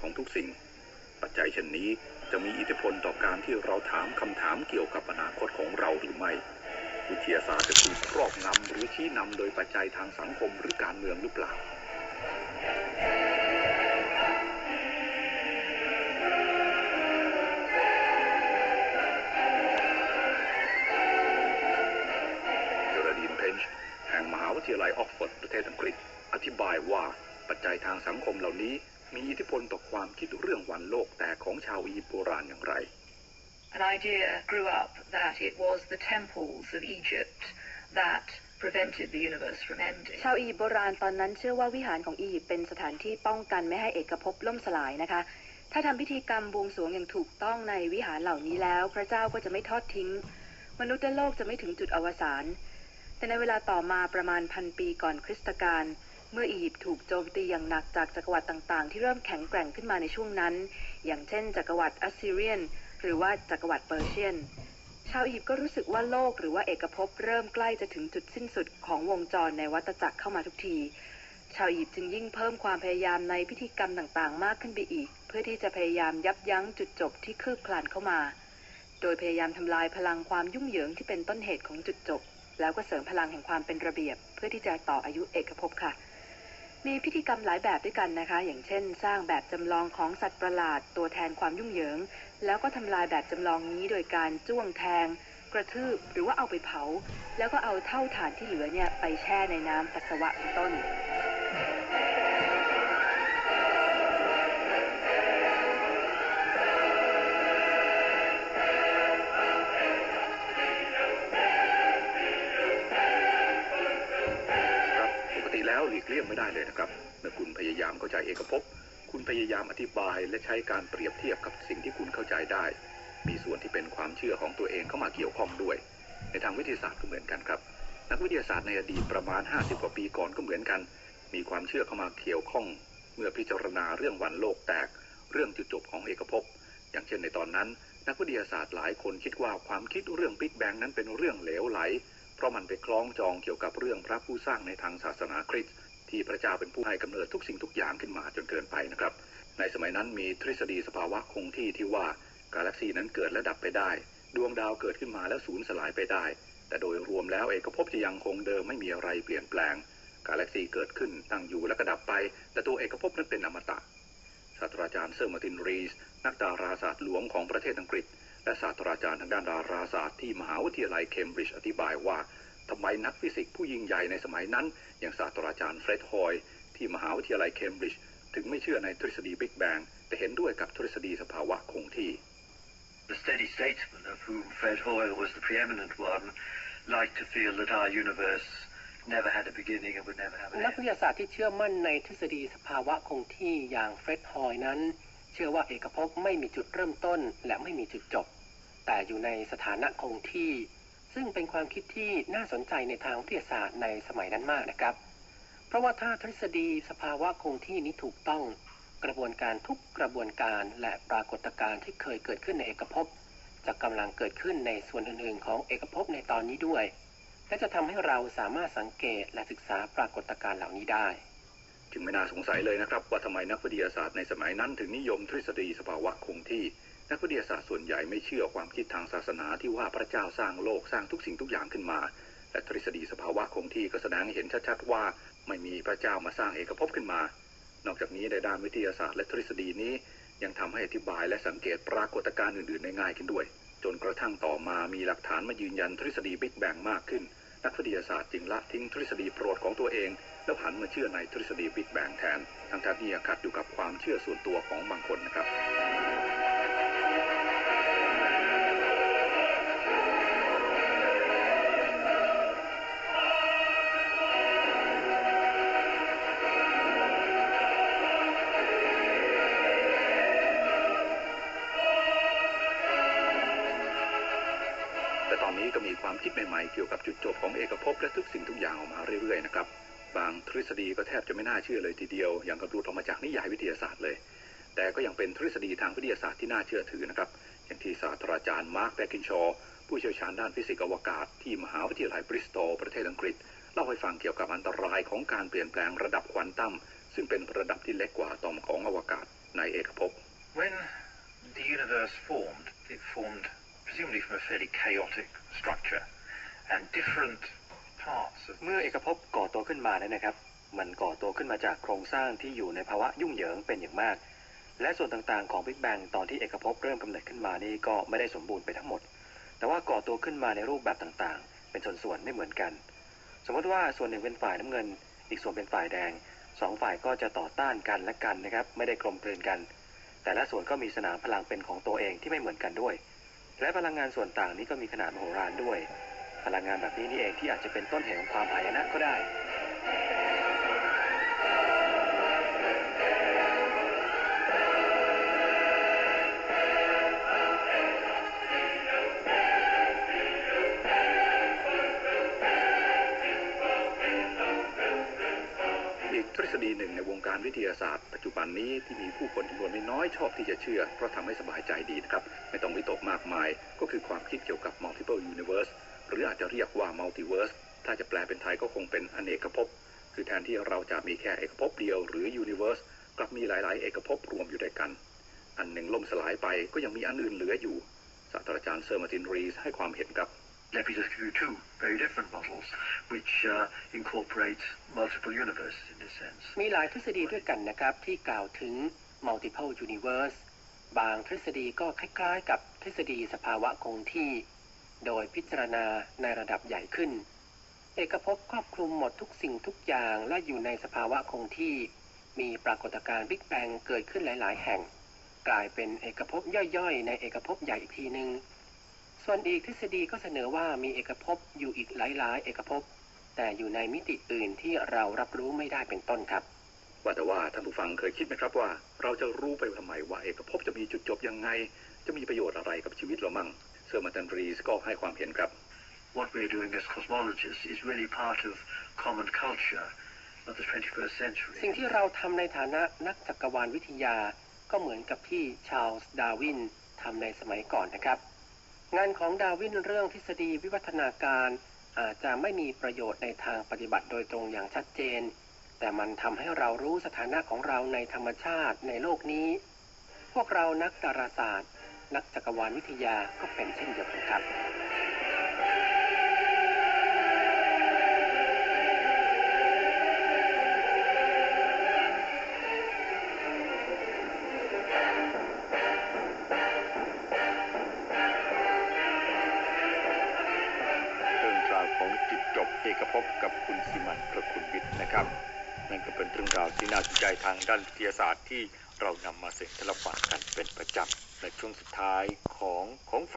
ของทุกสิ่ง ปัจจัยเช่นนี้จะมีอิทธิพลต่อการที่เราถามคำถามเกี่ยวกับอนาคตของเราหรือไม่ วิทยาศาสตร์จะถูกครอบงำหรือชี้นำโดยปัจจัยทางสังคมหรือการเมืองหรือเปล่าเจอร์ดีนเพนช์แห่งมหาวิทยาลัยออกฟอร์ดประเทศอังกฤษ อธิบายว่าปัจจัยทางสังคมเหล่านี้ มีอิทธิพลต่อความคิดเรื่องวันโลกแต่ของชาวอียิปต์โบราณอย่างไร An idea grew up that it was the temples of Egypt that prevented the universe from ending. ชาวอียิปต์โบราณตอนนั้นเชื่อว่าวิหารของอียิปต์เป็นสถานที่ป้องกันไม่ให้เอกภพล่มสลายนะคะ ถ้าทำพิธีกรรมบวงสรวงอย่างถูกต้องในวิหารเหล่านี้แล้ว พระเจ้าก็จะไม่ทอดทิ้ง มนุษย์และโลกจะไม่ถึงจุดอวสานแต่ในเวลาต่อมาประมาณพันปีก่อนคริสตกาล เมื่ออียิปต์ถูกโจมตีอย่างหนักจากจักรวรรดิต่างๆ ที่เริ่มแข็งแกร่งขึ้นมาในช่วงนั้น อย่างเช่น จักรวรรดิอัสซีเรียน หรือว่าจักรวรรดิเปอร์เซียน ชาวอียิปต์ก็รู้สึกว่าโลกหรือว่าเอกภพเริ่มใกล้จะถึงจุดสิ้นสุดของวงจรในวัฏจักรเข้ามาทุกที ชาวอียิปต์จึงยิ่งเพิ่มความพยายามในพิธีกรรมต่างๆ มากขึ้นไปอีก เพื่อที่จะพยายามยับยั้งจุดจบที่คืบคลานเข้ามา โดยพยายามทำลายพลังความยุ่งเหยิงที่เป็นต้นเหตุของจุดจบ แล้วก็เสริมพลังแห่งความเป็นระเบียบ เพื่อที่จะต่ออายุเอกภพค่ะ มีพิธีกรรมหลายแบบด้วยกันนะคะ อย่างเช่น สร้างแบบจำลองของสัตว์ประหลาด ตัวแทนความยุ่งเหยิง แล้วก็ทำลายแบบจำลองนี้โดยการจ้วงแทง กระทืบหรือว่าเอาไปเผา แล้วก็เอาเท่าฐานที่เหลือเนี่ยไปแช่ในน้ำปัสสาวะเป็นต้น หลีกเลี่ยงไม่ได้เลยนะครับ เมื่อคุณพยายามเข้าใจเอกภพคุณพยายามอธิบายและใช้การเปรียบเทียบกับสิ่งที่คุณเข้าใจได้ มีส่วนที่เป็นความเชื่อของตัวเองเข้ามาเกี่ยวข้องด้วย ในทางวิทยาศาสตร์ก็เหมือนกันครับ นักวิทยาศาสตร์ในอดีตประมาณ 50 กว่าปีก่อนก็เหมือนกัน มีความเชื่อเข้ามาเกี่ยวข้อง เมื่อพิจารณาเรื่องวันโลกแตก เรื่องจุดจบของเอกภพ อย่างเช่นในตอนนั้น นักวิทยาศาสตร์หลายคนคิดว่าความคิดเรื่องบิ๊กแบงนั้นเป็นเรื่องเหลวไหล เพราะมันไปคล้องจองเกี่ยวกับเรื่องพระผู้สร้างในทางศาสนาคริสต์ ที่พระเจ้าเป็นผู้ให้กำเนิดทุกสิ่งทุกอย่างขึ้นมาจนเกินไปนะครับ ในสมัยนั้นมีทฤษฎีสภาวะคงที่ที่ว่ากาแล็กซีนั้นเกิดและดับไปได้ ดวงดาวเกิดขึ้นมาแล้วสูญสลายไปได้ แต่โดยรวมแล้วเอกภพจะยังคงเดิมไม่มีอะไรเปลี่ยนแปลง กาแล็กซีเกิดขึ้นตั้งอยู่และก็ดับไป แต่ตัวเอกภพนั้นเป็นอมตะศาสตราจารย์เซอร์มาตินรีส นักดาราศาสตร์หลวงของประเทศอังกฤษ และศาสตราจารย์ทางด้านดาราศาสตร์ที่มหาวิทยาลัยเคมบริดจ์อธิบายว่า ทำไมนักฟิสิกส์ผู้ยิ่งใหญ่ในสมัยนั้น อย่างศาสตราจารย์เฟร็ดฮอยล์ที่มหาวิทยาลัยเคมบริดจ์ถึงไม่เชื่อในทฤษฎีบิ๊กแบงแต่เห็นด้วยกับทฤษฎีสภาวะคงที่ The steady-state men, of whom Fred Hoyle was the preeminent one, liked to feel that our universe never had a beginning and would never have anัก end. วิทยาศาสตร์ที่เชื่อมั่นในทฤษฎีสภาวะคงที่อย่างเฟร็ดฮอยล์นั้น เชื่อว่าเอกภพไม่มีจุดเริ่มต้นและไม่มีจุดจบ แต่อยู่ในสถานะคงที่ ซึ่งเป็นความคิดที่น่าสนใจในทางวิทยาศาสตร์ในสมัยนั้นมากนะครับ เพราะว่าถ้าทฤษฎีสภาวะคงที่นี้ถูกต้อง กระบวนการทุกกระบวนการและปรากฏการณ์ที่เคยเกิดขึ้นในเอกภพจะกำลังเกิดขึ้นในส่วนอื่นๆ ของเอกภพในตอนนี้ด้วย และจะทำให้เราสามารถสังเกตและศึกษาปรากฏการณ์เหล่านี้ได้ จึงไม่น่าสงสัยเลยนะครับ ว่าทำไมนักวิทยาศาสตร์ในสมัยนั้นถึงนิยมทฤษฎีสภาวะคงที่ นักวิทยาศาสตร์ส่วนใหญ่ไม่เชื่อความคิดทางศาสนาที่ว่าพระเจ้าสร้างโลกสร้างทุกสิ่งทุกอย่างขึ้นมาและทฤษฎีสภาวะคงที่ก็แสดงให้เห็นชัดๆว่าไม่มีพระเจ้ามาสร้างเอกภพขึ้นมา นอกจากนี้ในด้านวิทยาศาสตร์และทฤษฎีนี้ยังทำให้อธิบายและสังเกตปรากฏการณ์อื่นๆได้ง่ายขึ้นด้วย จนกระทั่งต่อมามีหลักฐานมายืนยันทฤษฎีบิ๊กแบงมากขึ้น นักวิทยาศาสตร์จึงละทิ้งทฤษฎีโปรดของตัวเอง แล้วหันมาเชื่อในทฤษฎีบิ๊กแบงแทน ทั้งๆที่ขัดอยู่กับความเชื่อส่วนตัวของบางคนนะครับ มีความคิดใหม่ๆเกี่ยวกับจุดจบของเอกภพและทุกสิ่งทุกอย่างออกมาเรื่อยๆนะครับบางทฤษฎีก็แทบจะไม่น่าเชื่อเลยทีเดียว อย่างกับหลุดออกมาจากนิยายวิทยาศาสตร์เลย แต่ก็ยังเป็นทฤษฎีทางวิทยาศาสตร์ที่น่าเชื่อถือนะครับ อย่างที่ศาสตราจารย์มาร์คแบกินชอผู้เชี่ยวชาญด้านฟิสิกส์อวกาศที่มหาวิทยาลัยบริสตอลประเทศอังกฤษ เล่าให้ฟังเกี่ยวกับอันตรายของการเปลี่ยนแปลงระดับควอนตัมซึ่งเป็นระดับที่เล็กกว่าอะตอมของอวกาศในเอกภพ When the universe formed, it formed presumably from a fairly chaotic structure, and different parts of เมื่อเอกภพก่อตัวขึ้นมาเนี่ยนะครับ มันก่อตัวขึ้นมาจากโครงสร้างที่อยู่ในภาวะยุ่งเหยิงเป็นอย่างมาก และส่วนต่างๆของบิ๊กแบงตอนที่เอกภพเริ่มกำเนิดขึ้นมานี่ก็ไม่ได้สมบูรณ์ไปทั้งหมด แต่ว่าก่อตัวขึ้นมาในรูปแบบต่างๆ เป็นส่วนๆไม่เหมือนกัน สมมติว่าส่วนหนึ่งเป็นฝ่ายน้ำเงิน อีกส่วนเป็นฝ่ายแดงสองฝ่ายก็จะต่อต้านกันและกันนะครับ ไม่ได้กลมกลืนกัน แต่ละส่วนก็มีสนามพลังเป็นของตัวเองที่ไม่เหมือนกันด้วย และพลังงานส่วนต่างนี้ก็มีขนาดมโหฬารด้วย พลังงานแบบนี้นี่เองที่อาจจะเป็นต้นเหตุของความหายนะก็ได้ อีกทฤษฎีหนึ่งในวงการวิทยาศาสตร์ปัจจุบันนี้ที่มีผู้คนจำนวนไม่น้อยชอบที่จะเชื่อ เพราะทำให้สบายใจดีนะครับ ไม่ต้องวิตกมากมาย ก็คือความคิดเกี่ยวกับ multiple universe หรืออาจจะเรียกว่า multiverse ถ้าจะแปลเป็นไทยก็คงเป็นอเนกภพ คือแทนที่เราจะมีแค่เอกภพเดียวหรือ universe กลับมีหลาย ๆ เอกภพรวมอยู่ด้วยกัน อันหนึ่งล่มสลายไปก็ยังมีอันอื่นเหลืออยู่ศาสตราจารย์เซอร์มาตินรีสให้ความเห็นครับ Let me just give you two very different models which uh, incorporate multiple universes in a sense. มีหลายทฤษฎีด้วยกันนะครับที่กล่าวถึง multiple universe บางทฤษฎีก็คล้ายๆ กับทฤษฎีสภาวะคงที่ โดยพิจารณาในระดับใหญ่ขึ้น เอกภพครอบคลุมหมดทุกสิ่งทุกอย่างและอยู่ในสภาวะคงที่ มีปรากฏการณ์บิ๊กแบงเกิดขึ้นหลายๆ แห่ง กลายเป็นเอกภพย่อยๆ ในเอกภพใหญ่อีกทีหนึ่ง ส่วนอีกทฤษฎีก็เสนอว่ามีเอกภพอยู่อีกหลายๆ เอกภพ แต่อยู่ในมิติอื่นที่เรารับรู้ไม่ได้เป็นต้นครับ ว่าแต่ว่าท่านผู้ฟังเคยคิดไหมครับว่า เราจะรู้ไปทำไมว่าเอกภพจะมีจุดจบยังไง จะมีประโยชน์อะไรกับชีวิตเรามั่งเซอร์มาร์ตินรีสก็ให้ความเห็นครับ What we're doing as cosmologists is really part of common culture of the 21st century. สิ่งที่เราทำในฐานะนักจักรวาลวิทยา ก็เหมือนกับที่ชาร์ลส์ดาร์วินทำในสมัยก่อนนะครับ งานของดาร์วินเรื่องทฤษฎีวิวัฒนาการอาจจะไม่มีประโยชน์ในทางปฏิบัติโดยตรงอย่างชัดเจน แต่มันทำให้เรารู้สถานะของเราในธรรมชาติในโลกนี้ พวกเรานักดาราศาสตร์ นักจักรวาลวิทยาก็เป็นเช่นเดียวกันครับ ดจบเอกภพกับคุณสิมันประคุณวิทย์นะครับ นั่นก็เป็นเรื่องราวที่น่าสนใจทางด้านวิทยาศาสตร์ที่เรานำมาเสนอและฟังกันเป็นประจำในช่วงสุดท้ายของของ